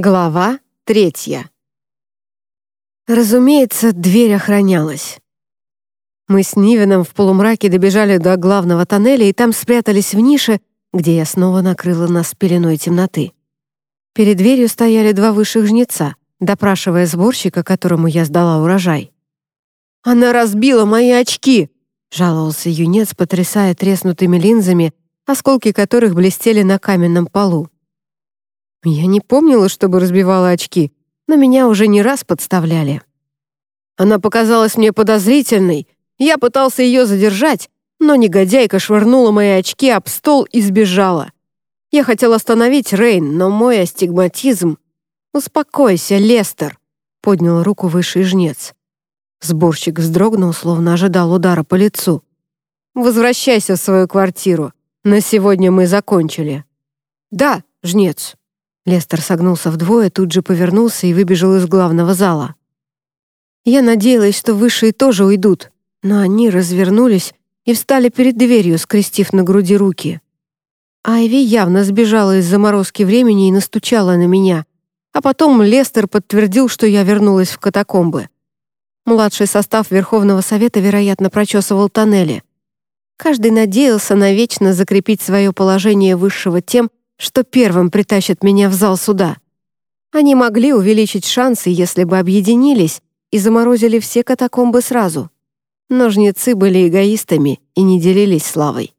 Глава третья. Разумеется, дверь охранялась. Мы с Нивеном в полумраке добежали до главного тоннеля и там спрятались в нише, где я снова накрыла нас пеленой темноты. Перед дверью стояли два высших жнеца, допрашивая сборщика, которому я сдала урожай. «Она разбила мои очки!» — жаловался юнец, потрясая треснутыми линзами, осколки которых блестели на каменном полу. Я не помнила, чтобы разбивала очки, но меня уже не раз подставляли. Она показалась мне подозрительной. Я пытался ее задержать, но негодяйка швырнула мои очки об стол и сбежала. Я хотел остановить Рейн, но мой астигматизм... «Успокойся, Лестер», — поднял руку высший жнец. Сборщик вздрогнул, словно ожидал удара по лицу. «Возвращайся в свою квартиру. На сегодня мы закончили». «Да, жнец», Лестер согнулся вдвое, тут же повернулся и выбежал из главного зала. Я надеялась, что высшие тоже уйдут, но они развернулись и встали перед дверью, скрестив на груди руки. Айви явно сбежала из заморозки времени и настучала на меня, а потом Лестер подтвердил, что я вернулась в катакомбы. Младший состав Верховного Совета, вероятно, прочесывал тоннели. Каждый надеялся навечно закрепить свое положение высшего тем, что первым притащат меня в зал суда. Они могли увеличить шансы, если бы объединились и заморозили все катакомбы сразу. Но жнецы были эгоистами и не делились славой.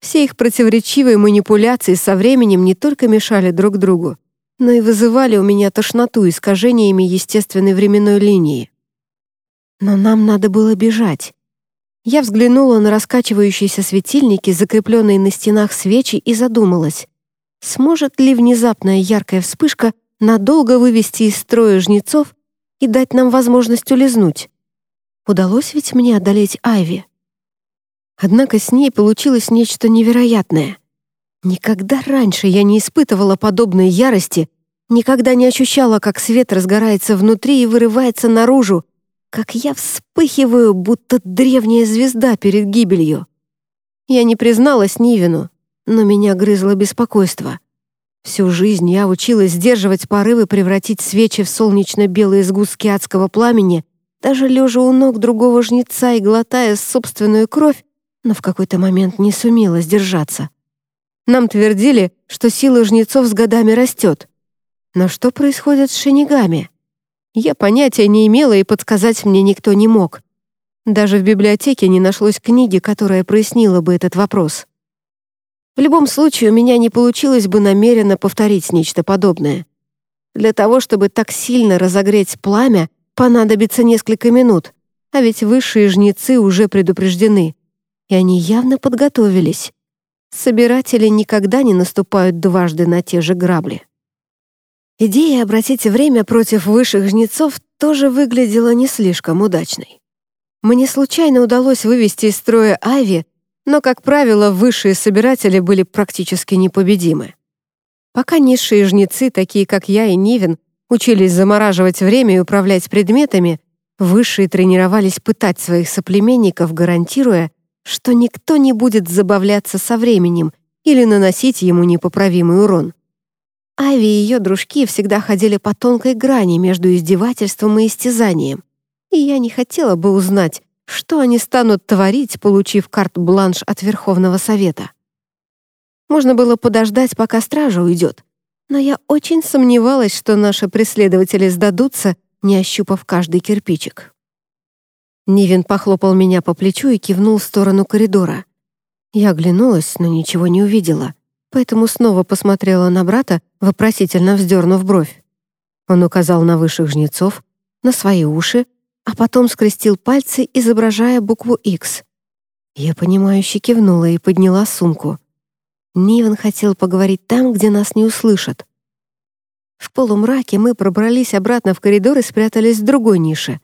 Все их противоречивые манипуляции со временем не только мешали друг другу, но и вызывали у меня тошноту искажениями естественной временной линии. Но нам надо было бежать. Я взглянула на раскачивающиеся светильники, закрепленные на стенах свечи, и задумалась, Сможет ли внезапная яркая вспышка надолго вывести из строя жнецов и дать нам возможность улизнуть? Удалось ведь мне одолеть Айви. Однако с ней получилось нечто невероятное. Никогда раньше я не испытывала подобной ярости, никогда не ощущала, как свет разгорается внутри и вырывается наружу, как я вспыхиваю, будто древняя звезда перед гибелью. Я не призналась Нивину, но меня грызло беспокойство. Всю жизнь я училась сдерживать порывы превратить свечи в солнечно-белые сгустки адского пламени, даже лежа у ног другого жнеца и глотая собственную кровь, но в какой-то момент не сумела сдержаться. Нам твердили, что сила жнецов с годами растет. Но что происходит с шинигами? Я понятия не имела, и подсказать мне никто не мог. Даже в библиотеке не нашлось книги, которая прояснила бы этот вопрос. В любом случае, у меня не получилось бы намеренно повторить нечто подобное. Для того, чтобы так сильно разогреть пламя, понадобится несколько минут, а ведь высшие жнецы уже предупреждены, и они явно подготовились. Собиратели никогда не наступают дважды на те же грабли. Идея обратить время против высших жнецов тоже выглядела не слишком удачной. Мне случайно удалось вывести из строя Айви, но, как правило, высшие собиратели были практически непобедимы. Пока низшие жнецы, такие как я и Нивен, учились замораживать время и управлять предметами, высшие тренировались пытать своих соплеменников, гарантируя, что никто не будет забавляться со временем или наносить ему непоправимый урон. Ави и ее дружки всегда ходили по тонкой грани между издевательством и истязанием, и я не хотела бы узнать, что они станут творить, получив карт-бланш от Верховного Совета? Можно было подождать, пока стража уйдет, но я очень сомневалась, что наши преследователи сдадутся, не ощупав каждый кирпичик. Нивен похлопал меня по плечу и кивнул в сторону коридора. Я оглянулась, но ничего не увидела, поэтому снова посмотрела на брата, вопросительно вздернув бровь. Он указал на высших жнецов, на свои уши а потом скрестил пальцы, изображая букву X. Я понимающе кивнула и подняла сумку. Нивен хотел поговорить там, где нас не услышат. В полумраке мы пробрались обратно в коридор и спрятались в другой нише.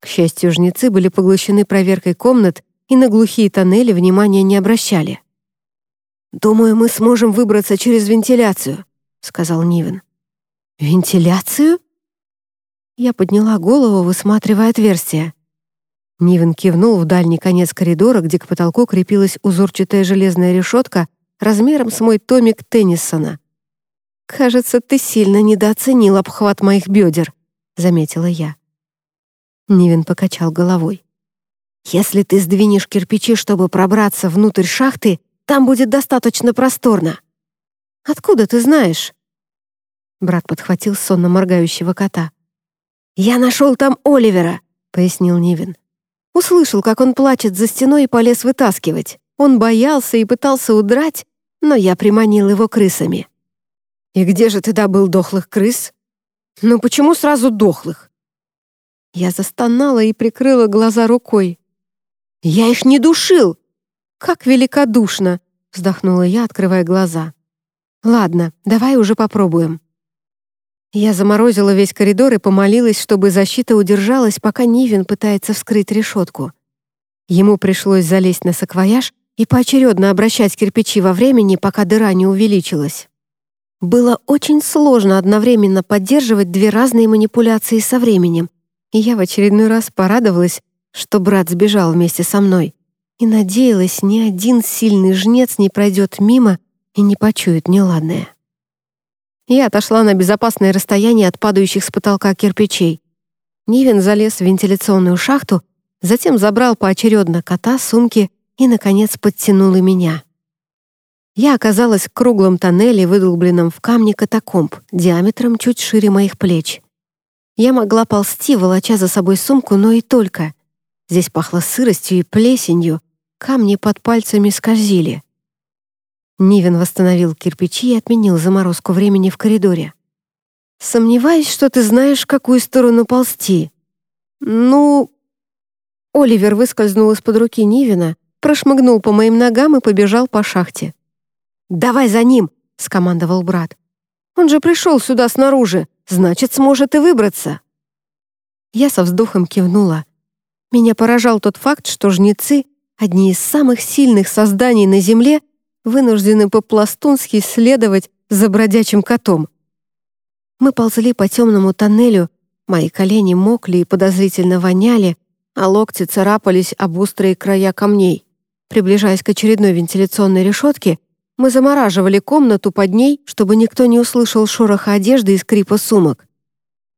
К счастью, жнецы были поглощены проверкой комнат и на глухие тоннели внимания не обращали. «Думаю, мы сможем выбраться через вентиляцию», — сказал Нивен. «Вентиляцию?» Я подняла голову, высматривая отверстие. Нивен кивнул в дальний конец коридора, где к потолку крепилась узорчатая железная решетка размером с мой томик Теннисона. «Кажется, ты сильно недооценил обхват моих бедер», — заметила я. Нивен покачал головой. «Если ты сдвинешь кирпичи, чтобы пробраться внутрь шахты, там будет достаточно просторно». «Откуда ты знаешь?» Брат подхватил сонно моргающего кота. «Я нашел там Оливера», — пояснил Нивен. Услышал, как он плачет за стеной и полез вытаскивать. Он боялся и пытался удрать, но я приманил его крысами. «И где же ты добыл дохлых крыс?» «Ну почему сразу дохлых?» Я застонала и прикрыла глаза рукой. «Я их не душил!» «Как великодушно!» — вздохнула я, открывая глаза. «Ладно, давай уже попробуем». Я заморозила весь коридор и помолилась, чтобы защита удержалась, пока Нивен пытается вскрыть решетку. Ему пришлось залезть на саквояж и поочередно обращать кирпичи во времени, пока дыра не увеличилась. Было очень сложно одновременно поддерживать две разные манипуляции со временем, и я в очередной раз порадовалась, что брат сбежал вместе со мной, и надеялась, ни один сильный жнец не пройдет мимо и не почует неладное. Я отошла на безопасное расстояние от падающих с потолка кирпичей. Нивен залез в вентиляционную шахту, затем забрал поочередно кота, сумки и, наконец, подтянул и меня. Я оказалась в круглом тоннеле, выдолбленном в камне катакомб, диаметром чуть шире моих плеч. Я могла ползти, волоча за собой сумку, но и только. Здесь пахло сыростью и плесенью, камни под пальцами скользили. Нивен восстановил кирпичи и отменил заморозку времени в коридоре. «Сомневаюсь, что ты знаешь, в какую сторону ползти». «Ну...» Оливер выскользнул из-под руки Нивена, прошмыгнул по моим ногам и побежал по шахте. «Давай за ним!» — скомандовал брат. «Он же пришел сюда снаружи, значит, сможет и выбраться». Я со вздохом кивнула. Меня поражал тот факт, что жнецы, одни из самых сильных созданий на Земле, вынуждены по-пластунски следовать за бродячим котом. Мы ползли по темному тоннелю, мои колени мокли и подозрительно воняли, а локти царапались об острые края камней. Приближаясь к очередной вентиляционной решетке, мы замораживали комнату под ней, чтобы никто не услышал шороха одежды и скрипа сумок.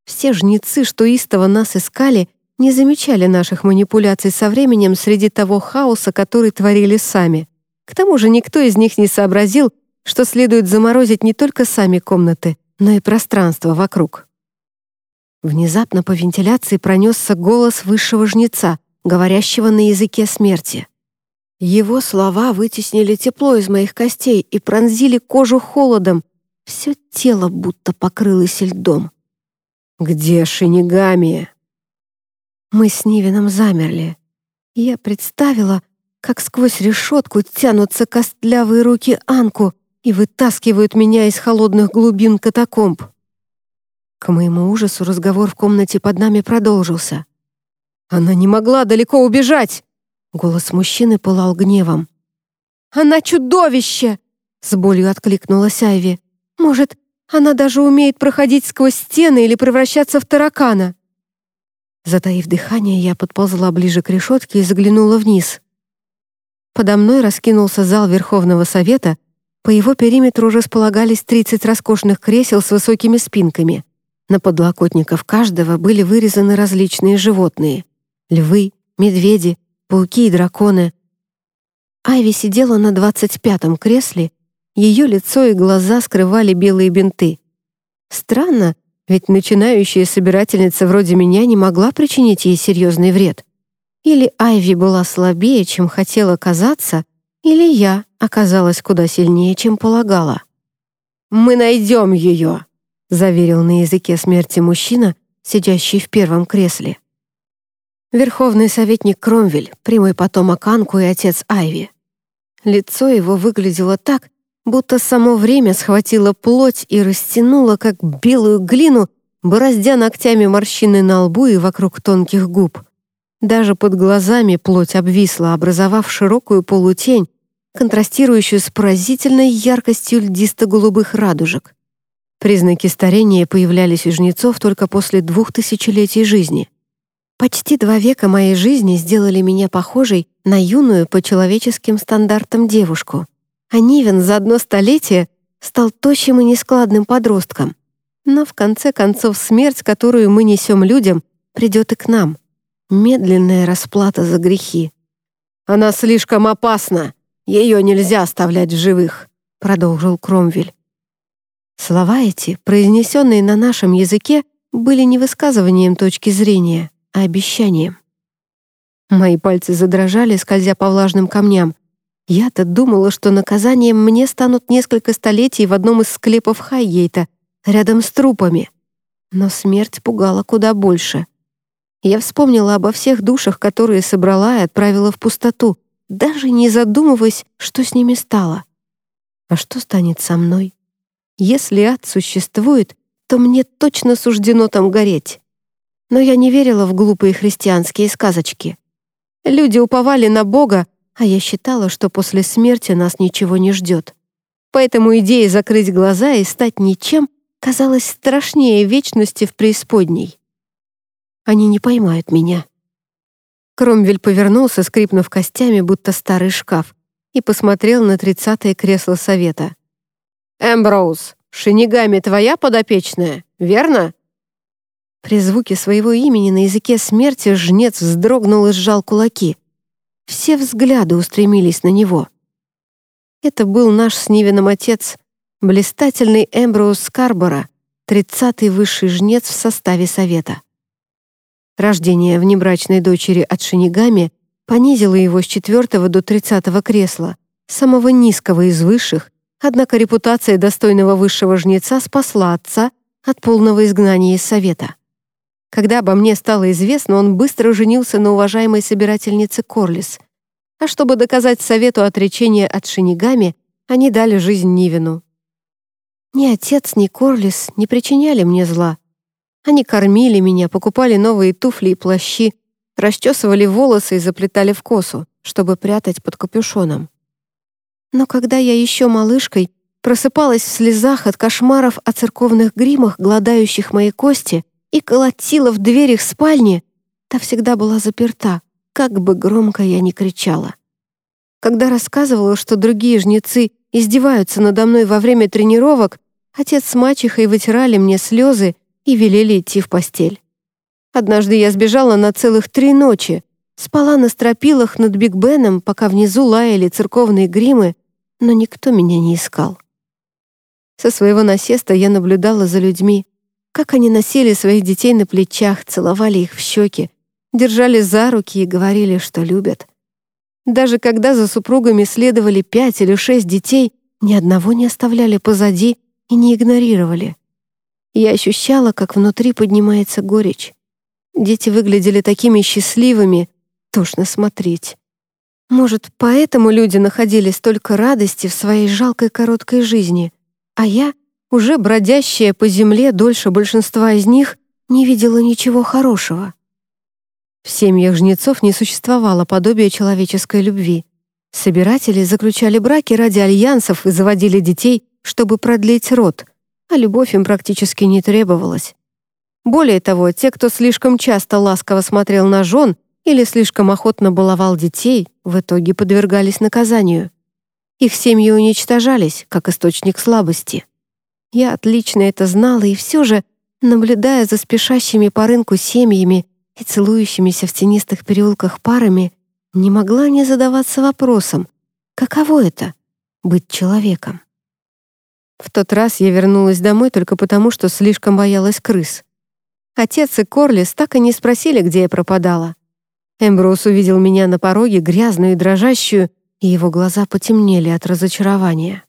Все жнецы, что истово нас искали, не замечали наших манипуляций со временем среди того хаоса, который творили сами. К тому же никто из них не сообразил, что следует заморозить не только сами комнаты, но и пространство вокруг. Внезапно по вентиляции пронесся голос высшего жнеца, говорящего на языке смерти. Его слова вытеснили тепло из моих костей и пронзили кожу холодом. Все тело будто покрылось льдом. «Где Шинигами?» Мы с Нивином замерли. Я представила, как сквозь решетку тянутся костлявые руки Анку и вытаскивают меня из холодных глубин катакомб. К моему ужасу разговор в комнате под нами продолжился. «Она не могла далеко убежать!» Голос мужчины пылал гневом. «Она чудовище!» С болью откликнулась Айви. «Может, она даже умеет проходить сквозь стены или превращаться в таракана?» Затаив дыхание, я подползла ближе к решетке и заглянула вниз. Подо мной раскинулся зал Верховного Совета, по его периметру располагались 30 роскошных кресел с высокими спинками. На подлокотниках каждого были вырезаны различные животные — львы, медведи, пауки и драконы. Айви сидела на 25-м кресле, ее лицо и глаза скрывали белые бинты. Странно, ведь начинающая собирательница вроде меня не могла причинить ей серьезный вред. Или Айви была слабее, чем хотела казаться, или я оказалась куда сильнее, чем полагала. «Мы найдем ее», — заверил на языке смерти мужчина, сидящий в первом кресле. Верховный советник Кромвель, прямой потомок Анку и отец Айви. Лицо его выглядело так, будто само время схватило плоть и растянуло, как белую глину, бороздя ногтями морщины на лбу и вокруг тонких губ. Даже под глазами плоть обвисла, образовав широкую полутень, контрастирующую с поразительной яркостью льдисто-голубых радужек. Признаки старения появлялись у жнецов только после двух тысячелетий жизни. Почти два века моей жизни сделали меня похожей на юную по человеческим стандартам девушку. А Нивен за одно столетие стал тощим и нескладным подростком. Но в конце концов смерть, которую мы несем людям, придет и к нам. Медленная расплата за грехи. «Она слишком опасна. Ее нельзя оставлять в живых», — продолжил Кромвель. Слова эти, произнесенные на нашем языке, были не высказыванием точки зрения, а обещанием. Мои пальцы задрожали, скользя по влажным камням. Я-то думала, что наказанием мне станут несколько столетий в одном из склепов Хайгейта, рядом с трупами. Но смерть пугала куда больше. Я вспомнила обо всех душах, которые собрала и отправила в пустоту, даже не задумываясь, что с ними стало. А что станет со мной? Если ад существует, то мне точно суждено там гореть. Но я не верила в глупые христианские сказочки. Люди уповали на Бога, а я считала, что после смерти нас ничего не ждет. Поэтому идея закрыть глаза и стать ничем казалась страшнее вечности в преисподней. Они не поймают меня. Кромвель повернулся, скрипнув костями, будто старый шкаф, и посмотрел на тридцатое кресло совета. «Эмброуз, Шинигами твоя подопечная, верно?» При звуке своего имени на языке смерти жнец вздрогнул и сжал кулаки. Все взгляды устремились на него. Это был наш с Нивином отец, блистательный Эмброуз Скарбора, тридцатый высший жнец в составе совета. Рождение внебрачной дочери от Шинигами понизило его с четвертого до тридцатого кресла, самого низкого из высших, однако репутация достойного высшего жнеца спасла отца от полного изгнания из совета. Когда обо мне стало известно, он быстро женился на уважаемой собирательнице Корлис. А чтобы доказать совету отречения от Шинигами, они дали жизнь Нивину. Ни отец, ни Корлис не причиняли мне зла. Они кормили меня, покупали новые туфли и плащи, расчесывали волосы и заплетали в косу, чтобы прятать под капюшоном. Но когда я еще малышкой просыпалась в слезах от кошмаров о церковных гримах, гладающих мои кости, и колотила в дверь их спальни, та всегда была заперта, как бы громко я ни кричала. Когда рассказывала, что другие жнецы издеваются надо мной во время тренировок, отец с мачехой вытирали мне слезы и велели идти в постель. Однажды я сбежала на целых три ночи, спала на стропилах над Биг Беном, пока внизу лаяли церковные гримы, но никто меня не искал. Со своего насеста я наблюдала за людьми, как они носили своих детей на плечах, целовали их в щеки, держали за руки и говорили, что любят. Даже когда за супругами следовали пять или шесть детей, ни одного не оставляли позади и не игнорировали. Я ощущала, как внутри поднимается горечь. Дети выглядели такими счастливыми, тошно смотреть. Может, поэтому люди находили столько радости в своей жалкой короткой жизни, а я уже бродящая по земле дольше большинства из них, не видела ничего хорошего. В семьях жнецов не существовало подобия человеческой любви. Собиратели заключали браки ради альянсов и заводили детей, чтобы продлить род, а любовь им практически не требовалась. Более того, те, кто слишком часто ласково смотрел на жен или слишком охотно баловал детей, в итоге подвергались наказанию. Их семьи уничтожались, как источник слабости. Я отлично это знала, и все же, наблюдая за спешащими по рынку семьями и целующимися в тенистых переулках парами, не могла не задаваться вопросом, каково это — быть человеком. В тот раз я вернулась домой только потому, что слишком боялась крыс. Отец и Корлис так и не спросили, где я пропадала. Эмброуз увидел меня на пороге, грязную и дрожащую, и его глаза потемнели от разочарования.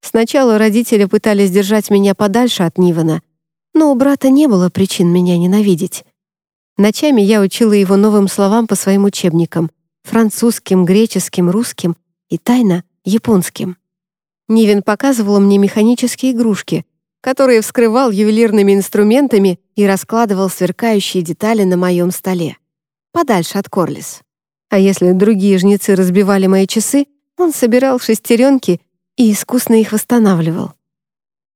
Сначала родители пытались держать меня подальше от Нивана, но у брата не было причин меня ненавидеть. Ночами я учила его новым словам по своим учебникам — французским, греческим, русским и тайно японским. Нивен показывал мне механические игрушки, которые вскрывал ювелирными инструментами и раскладывал сверкающие детали на моем столе. Подальше от Корлис. А если другие жнецы разбивали мои часы, он собирал шестеренки и искусно их восстанавливал.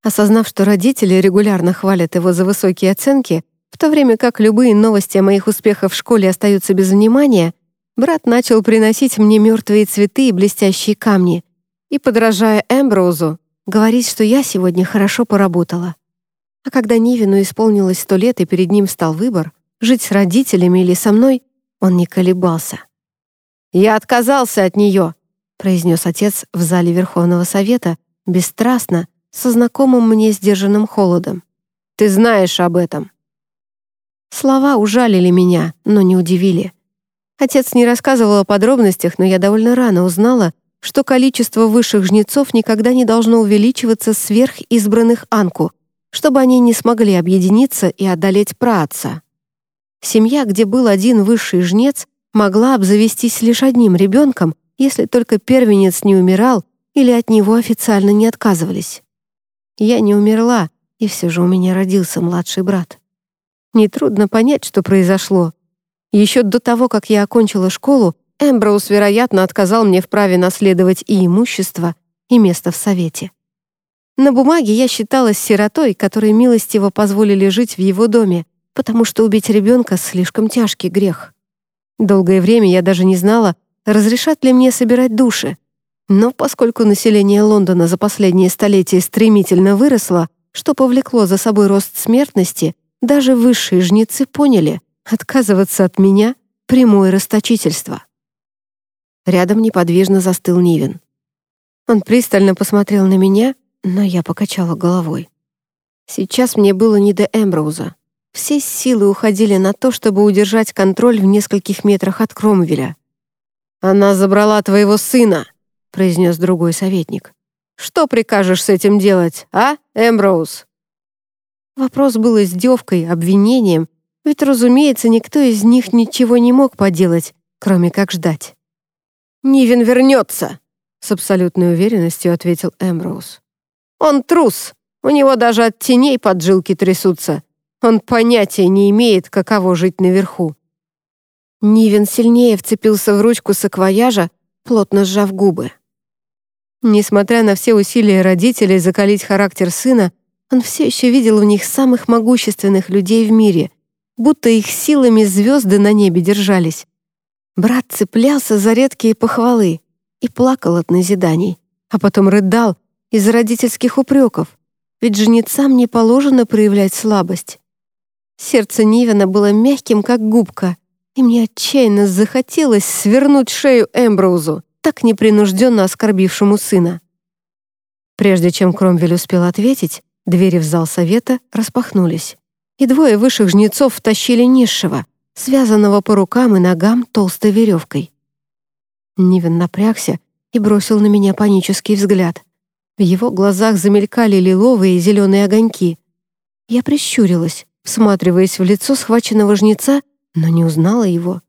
Осознав, что родители регулярно хвалят его за высокие оценки, в то время как любые новости о моих успехах в школе остаются без внимания, брат начал приносить мне мертвые цветы и блестящие камни и, подражая Эмброузу, говорить, что я сегодня хорошо поработала. А когда Нивину исполнилось сто лет и перед ним стал выбор, жить с родителями или со мной, он не колебался. «Я отказался от нее», — произнес отец в зале Верховного Совета, бесстрастно, со знакомым мне сдержанным холодом. «Ты знаешь об этом». Слова ужалили меня, но не удивили. Отец не рассказывал о подробностях, но я довольно рано узнала, что количество высших жнецов никогда не должно увеличиваться сверх избранных Анку, чтобы они не смогли объединиться и одолеть праотца. Семья, где был один высший жнец, могла обзавестись лишь одним ребенком, если только первенец не умирал или от него официально не отказывались. Я не умерла, и все же у меня родился младший брат. Нетрудно понять, что произошло. Еще до того, как я окончила школу, Эмброуз, вероятно, отказал мне в праве наследовать и имущество, и место в совете. На бумаге я считалась сиротой, которой милостиво позволили жить в его доме, потому что убить ребенка — слишком тяжкий грех. Долгое время я даже не знала, разрешат ли мне собирать души. Но поскольку население Лондона за последние столетия стремительно выросло, что повлекло за собой рост смертности, даже высшие жнецы поняли, отказываться от меня — прямое расточительство. Рядом неподвижно застыл Нивен. Он пристально посмотрел на меня, но я покачала головой. Сейчас мне было не до Эмброуза. Все силы уходили на то, чтобы удержать контроль в нескольких метрах от Кромвеля. «Она забрала твоего сына», — произнес другой советник. «Что прикажешь с этим делать, а, Эмброуз?» Вопрос был издевкой, обвинением, ведь, разумеется, никто из них ничего не мог поделать, кроме как ждать. «Нивен вернется», — с абсолютной уверенностью ответил Эмброуз. «Он трус, у него даже от теней поджилки трясутся, он понятия не имеет, каково жить наверху. Нивен сильнее вцепился в ручку саквояжа, плотно сжав губы. Несмотря на все усилия родителей закалить характер сына, он все еще видел в них самых могущественных людей в мире, будто их силами звезды на небе держались. Брат цеплялся за редкие похвалы и плакал от назиданий, а потом рыдал из родительских упреков, ведь жнецам не положено проявлять слабость. Сердце Нивена было мягким, как губка, и мне отчаянно захотелось свернуть шею Эмброузу, так непринужденно оскорбившему сына. Прежде чем Кромвель успел ответить, двери в зал совета распахнулись, и двое высших жнецов втащили низшего, связанного по рукам и ногам толстой веревкой. Нивен напрягся и бросил на меня панический взгляд. В его глазах замелькали лиловые и зеленые огоньки. Я прищурилась всматриваясь в лицо схваченного жнеца, но не узнала его.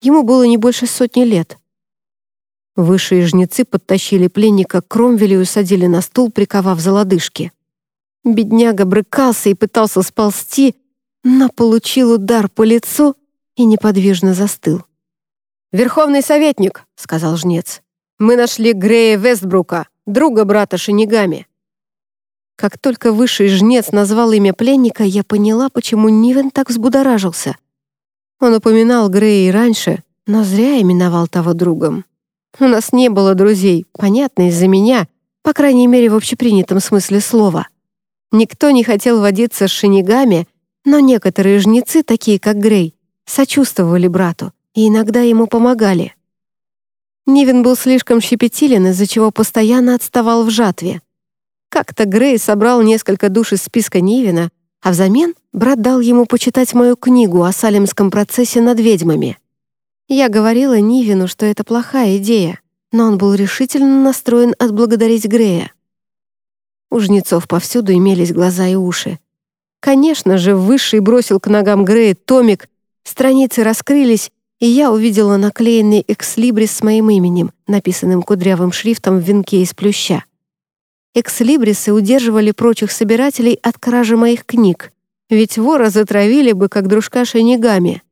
Ему было не больше сотни лет. Высшие жнецы подтащили пленника к Кромвелю и усадили на стул, приковав за лодыжки. Бедняга брыкался и пытался сползти, но получил удар по лицу и неподвижно застыл. «Верховный советник», — сказал жнец, — «мы нашли Грея Вестбрука, друга брата Шинигами. Как только высший жнец назвал имя пленника, я поняла, почему Нивен так взбудоражился. Он упоминал Грея и раньше, но зря именовал того другом. У нас не было друзей, понятно, из-за меня, по крайней мере, в общепринятом смысле слова. Никто не хотел водиться с шинигами, но некоторые жнецы, такие как Грей, сочувствовали брату и иногда ему помогали. Нивен был слишком щепетилен, из-за чего постоянно отставал в жатве. Как-то Грей собрал несколько душ из списка Нивина, а взамен брат дал ему почитать мою книгу о салемском процессе над ведьмами. Я говорила Нивину, что это плохая идея, но он был решительно настроен отблагодарить Грея. У жнецов повсюду имелись глаза и уши. Конечно же, Высший бросил к ногам Грея томик, страницы раскрылись, и я увидела наклеенный экслибрис с моим именем, написанным кудрявым шрифтом в венке из плюща. Экслибрисы удерживали прочих собирателей от кражи моих книг, ведь вора затравили бы, как дружка Шенигами.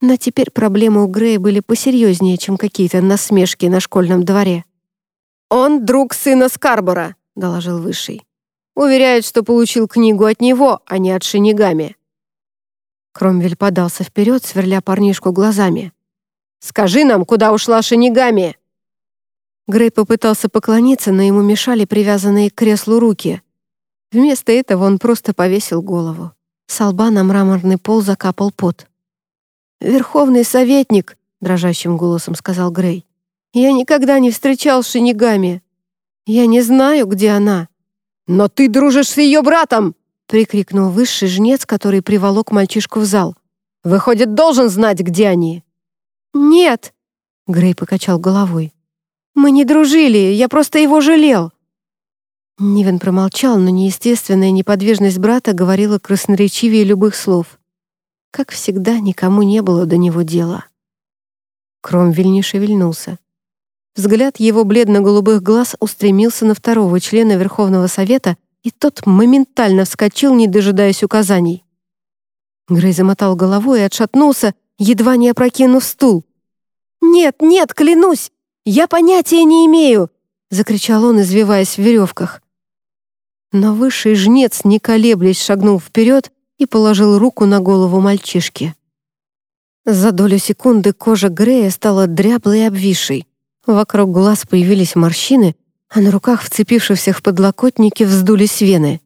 Но теперь проблемы у Грея были посерьезнее, чем какие-то насмешки на школьном дворе. «Он друг сына Скарбора», — доложил Высший. «Уверяет, что получил книгу от него, а не от Шинигами». Кромвель подался вперед, сверля парнишку глазами. «Скажи нам, куда ушла Шинигами?» Грей попытался поклониться, но ему мешали привязанные к креслу руки. Вместо этого он просто повесил голову. С лба на мраморный пол закапал пот. «Верховный советник», — дрожащим голосом сказал Грей, «я никогда не встречал Шинигами. Я не знаю, где она». «Но ты дружишь с ее братом!» — прикрикнул высший жнец, который приволок мальчишку в зал. «Выходит, должен знать, где они?» «Нет», — Грей покачал головой. «Мы не дружили, я просто его жалел». Нивен промолчал, но неестественная неподвижность брата говорила красноречивее любых слов. Как всегда, никому не было до него дела. Кромвель не шевельнулся. Взгляд его бледно-голубых глаз устремился на второго члена Верховного Совета, и тот моментально вскочил, не дожидаясь указаний. Грей замотал головой и отшатнулся, едва не опрокинув стул. «Нет, нет, клянусь! Я понятия не имею!» — закричал он, извиваясь в веревках. Но высший жнец, не колеблясь, шагнул вперед и положил руку на голову мальчишки. За долю секунды кожа Грея стала дряблой и обвисшей. Вокруг глаз появились морщины, а на руках, вцепившихся в подлокотники, вздулись вены.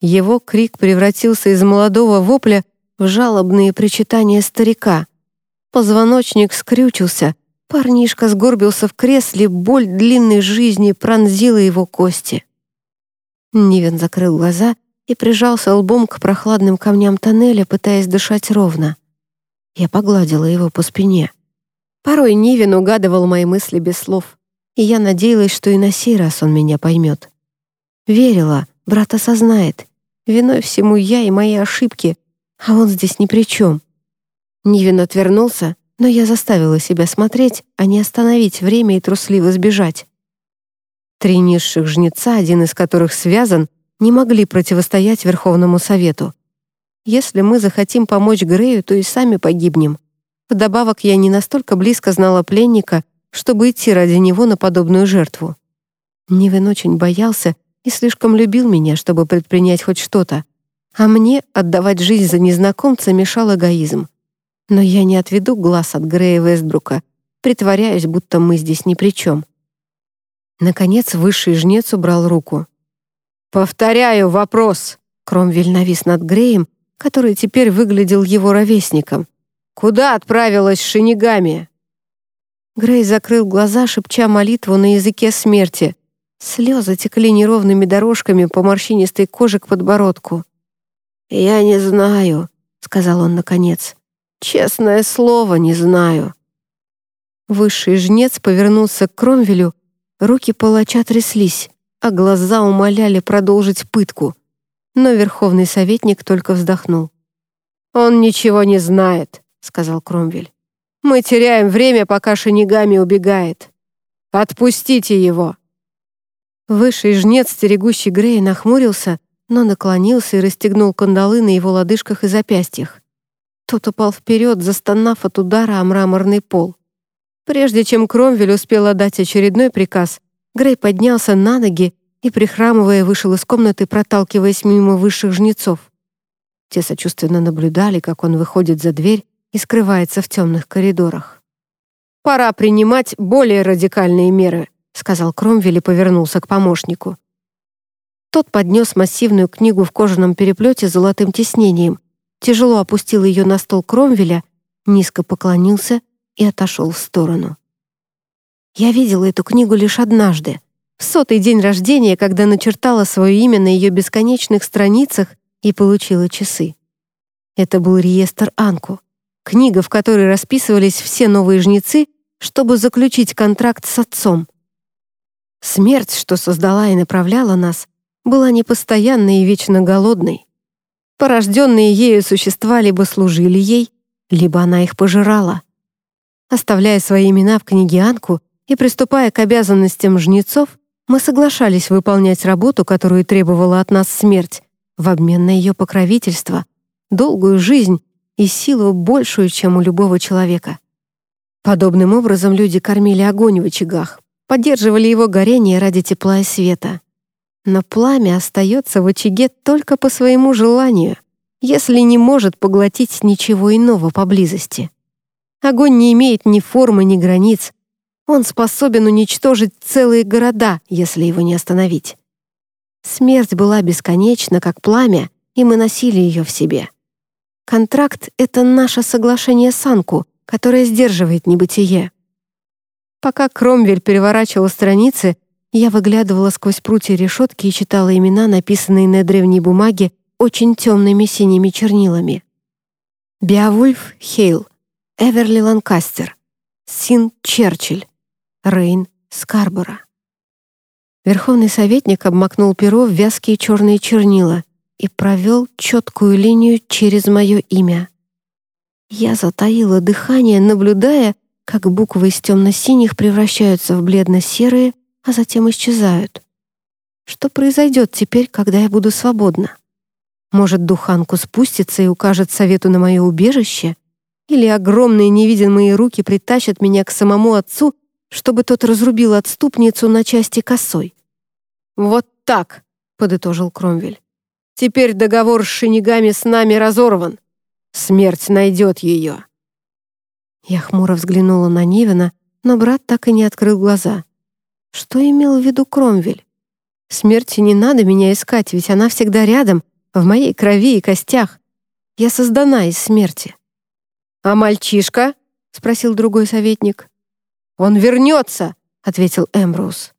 Его крик превратился из молодого вопля в жалобные причитания старика. Позвоночник скрючился, парнишка сгорбился в кресле, боль длинной жизни пронзила его кости. Нивен закрыл глаза и прижался лбом к прохладным камням тоннеля, пытаясь дышать ровно. Я погладила его по спине. Порой Нивен угадывал мои мысли без слов, и я надеялась, что и на сей раз он меня поймет. Верила, брат осознает. Виной всему я и мои ошибки, а он здесь ни при чем. Нивин отвернулся, но я заставила себя смотреть, а не остановить время и трусливо сбежать. Три низших жнеца, один из которых связан, не могли противостоять Верховному Совету. Если мы захотим помочь Грею, то и сами погибнем. Вдобавок, я не настолько близко знала пленника, чтобы идти ради него на подобную жертву. Нивен очень боялся и слишком любил меня, чтобы предпринять хоть что-то. А мне отдавать жизнь за незнакомца мешал эгоизм. Но я не отведу глаз от Грея Вестбрука, притворяюсь, будто мы здесь ни при чем. Наконец высший жнец убрал руку. «Повторяю вопрос!» Кромвель навис над Греем, который теперь выглядел его ровесником. «Куда отправилась Шинигами?» Грей закрыл глаза, шепча молитву на языке смерти. Слезы текли неровными дорожками по морщинистой коже к подбородку. «Я не знаю», — сказал он наконец. «Честное слово, не знаю». Высший жнец повернулся к Кромвелю, руки палача тряслись а глаза умоляли продолжить пытку. Но верховный советник только вздохнул. «Он ничего не знает», — сказал Кромвель. «Мы теряем время, пока Шинигами убегает. Отпустите его!» Высший жнец, стерегущий Грея, нахмурился, но наклонился и расстегнул кандалы на его лодыжках и запястьях. Тот упал вперед, застонав от удара о мраморный пол. Прежде чем Кромвель успел отдать очередной приказ, Грей поднялся на ноги и, прихрамывая, вышел из комнаты, проталкиваясь мимо высших жнецов. Те сочувственно наблюдали, как он выходит за дверь и скрывается в темных коридорах. «Пора принимать более радикальные меры», сказал Кромвель и повернулся к помощнику. Тот поднес массивную книгу в кожаном переплете с золотым тиснением, тяжело опустил ее на стол Кромвеля, низко поклонился и отошел в сторону. Я видела эту книгу лишь однажды, в сотый день рождения, когда начертала свое имя на ее бесконечных страницах и получила часы. Это был реестр Анку, книга, в которой расписывались все новые жнецы, чтобы заключить контракт с отцом. Смерть, что создала и направляла нас, была непостоянной и вечно голодной. Порожденные ею существа либо служили ей, либо она их пожирала. Оставляя свои имена в книге Анку, и приступая к обязанностям жнецов, мы соглашались выполнять работу, которую требовала от нас смерть, в обмен на ее покровительство, долгую жизнь и силу большую, чем у любого человека. Подобным образом люди кормили огонь в очагах, поддерживали его горение ради тепла и света. Но пламя остается в очаге только по своему желанию, если не может поглотить ничего иного поблизости. Огонь не имеет ни формы, ни границ, Он способен уничтожить целые города, если его не остановить. Смерть была бесконечна, как пламя, и мы носили ее в себе. Контракт — это наше соглашение с Анку, которое сдерживает небытие. Пока Кромвель переворачивал страницы, я выглядывала сквозь прутья решетки и читала имена, написанные на древней бумаге очень темными синими чернилами. Беовульф Хейл, Эверли Ланкастер, Син Черчилль, Рейн Скарбора. Верховный советник обмакнул перо в вязкие черные чернила и провел четкую линию через мое имя. Я затаила дыхание, наблюдая, как буквы из темно-синих превращаются в бледно-серые, а затем исчезают. Что произойдет теперь, когда я буду свободна? Может, духанку спустится и укажет совету на мое убежище? Или огромные невидимые руки притащат меня к самому отцу чтобы тот разрубил отступницу на части косой. «Вот так», — подытожил Кромвель. «Теперь договор с шинигами с нами разорван. Смерть найдет ее». Я хмуро взглянула на Невина, но брат так и не открыл глаза. Что имел в виду Кромвель? Смерти не надо меня искать, ведь она всегда рядом, в моей крови и костях. Я создана из смерти. «А мальчишка?» — спросил другой советник. «Он вернется», — ответил Эмброуз.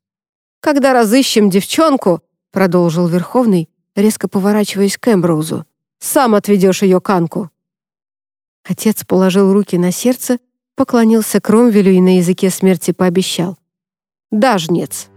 «Когда разыщем девчонку», — продолжил Верховный, резко поворачиваясь к Эмброузу, «сам отведешь ее к Анку». Отец положил руки на сердце, поклонился Кромвелю и на языке смерти пообещал. «Да, жнец».